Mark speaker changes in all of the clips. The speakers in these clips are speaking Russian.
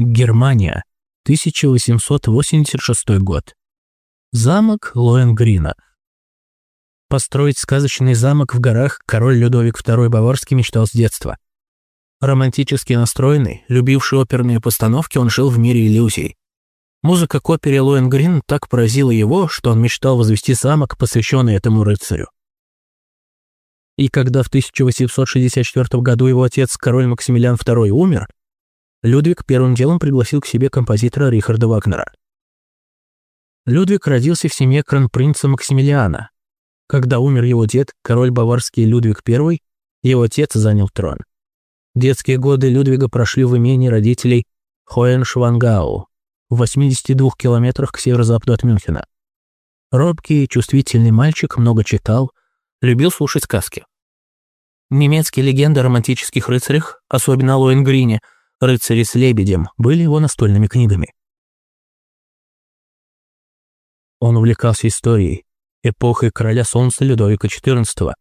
Speaker 1: Германия, 1886 год. Замок Лоенгрина. Построить сказочный замок в горах король Людовик II Баварский мечтал с детства. Романтически настроенный, любивший оперные постановки, он жил в мире иллюзий. Музыка к опере Лоенгрин так поразила его, что он мечтал возвести замок, посвященный этому рыцарю. И когда в 1864 году его отец, король Максимилиан II, умер, Людвиг первым делом пригласил к себе композитора Рихарда Вагнера. Людвиг родился в семье кронпринца Максимилиана. Когда умер его дед, король баварский Людвиг I, его отец занял трон. Детские годы Людвига прошли в имении родителей Хоеншвангау в 82 километрах к северо-западу от Мюнхена. Робкий, чувствительный мальчик много читал, любил слушать сказки. Немецкие легенды о романтических рыцарях, особенно о Лоенгрине, рыцари с лебедем, были его настольными книгами. Он увлекался историей, эпохой короля солнца Людовика XIV.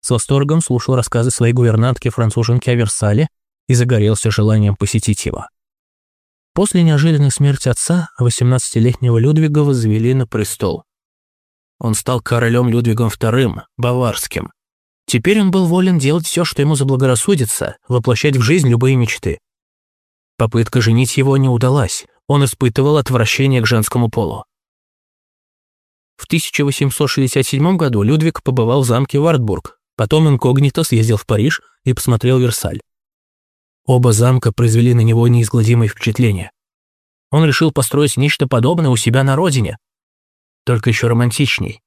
Speaker 1: С восторгом слушал рассказы своей гувернантки-француженки о Версале и загорелся желанием посетить его. После неожиданной смерти отца 18-летнего Людвига возвели на престол. Он стал королем Людвигом II, баварским. Теперь он был волен делать все, что ему заблагорассудится, воплощать в жизнь любые мечты. Попытка женить его не удалась, он испытывал отвращение к женскому полу. В 1867 году Людвиг побывал в замке Вартбург, потом инкогнито съездил в Париж и посмотрел Версаль. Оба замка произвели на него неизгладимое впечатление. Он решил построить нечто подобное у себя на родине, только еще романтичней.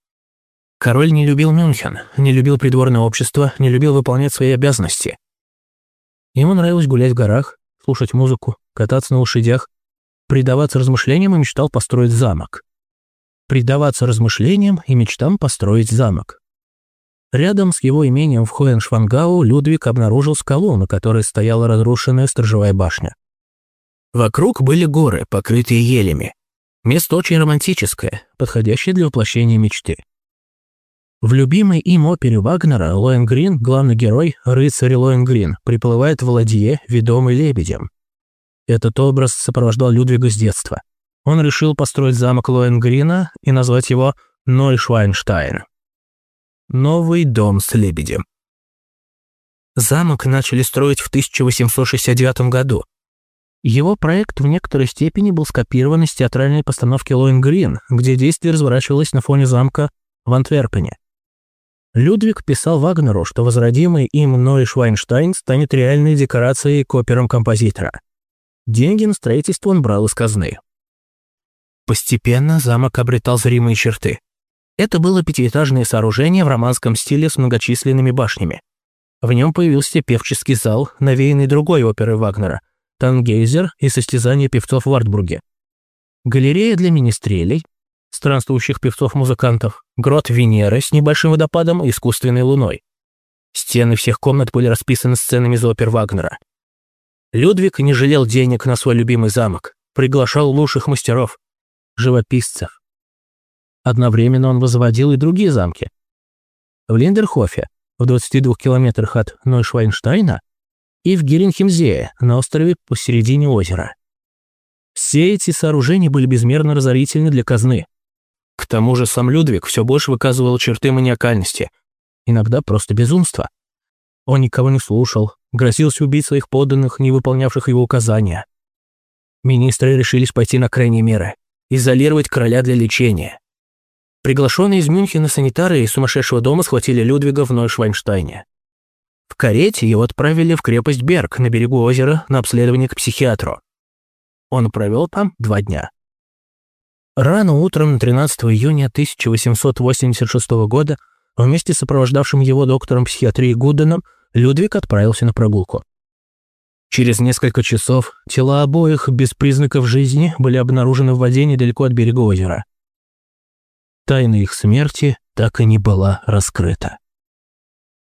Speaker 1: Король не любил Мюнхен, не любил придворное общество, не любил выполнять свои обязанности. Ему нравилось гулять в горах, слушать музыку, кататься на лошадях, предаваться размышлениям и мечтал построить замок. Предаваться размышлениям и мечтам построить замок. Рядом с его имением в Хоеншвангау Людвиг обнаружил скалу, на которой стояла разрушенная сторожевая башня. Вокруг были горы, покрытые елями. Место очень романтическое, подходящее для воплощения мечты. В любимой им опере Вагнера Лоенгрин, главный герой, рыцарь Лоенгрин, приплывает в ладье, ведомый лебедем. Этот образ сопровождал Людвига с детства. Он решил построить замок Лоенгрина и назвать его Нойшвайнштайн. Новый дом с лебедем. Замок начали строить в 1869 году. Его проект в некоторой степени был скопирован из театральной постановки Лоенгрин, где действие разворачивалось на фоне замка в Антверпене. Людвиг писал Вагнеру, что возродимый им Ной Швайнштайн станет реальной декорацией к операм композитора. Деньги на строительство он брал из казны. Постепенно замок обретал зримые черты. Это было пятиэтажное сооружение в романском стиле с многочисленными башнями. В нем появился певческий зал, навеянный другой оперой Вагнера – Тангейзер и состязание певцов в Вартбурге. Галерея для министрелей, странствующих певцов-музыкантов, грот Венеры с небольшим водопадом и искусственной луной. Стены всех комнат были расписаны сценами из опер Вагнера. Людвиг не жалел денег на свой любимый замок, приглашал лучших мастеров, живописцев. Одновременно он возводил и другие замки. В Линдерхофе, в 22 километрах от Нойшвайнштайна, и в Геренхемзее, на острове посередине озера. Все эти сооружения были безмерно разорительны для казны. К тому же сам Людвиг все больше выказывал черты маниакальности, иногда просто безумства. Он никого не слушал, грозился убить своих подданных, не выполнявших его указания. Министры решились пойти на крайние меры – изолировать короля для лечения. Приглашенные из Мюнхена санитары из сумасшедшего дома схватили Людвига в Нойшвайнштайне. В карете его отправили в крепость Берг на берегу озера на обследование к психиатру. Он провел там два дня. Рано утром 13 июня 1886 года вместе с сопровождавшим его доктором психиатрии Гуденом Людвиг отправился на прогулку. Через несколько часов тела обоих без признаков жизни были обнаружены в воде недалеко от берега озера. Тайна их смерти так и не была раскрыта.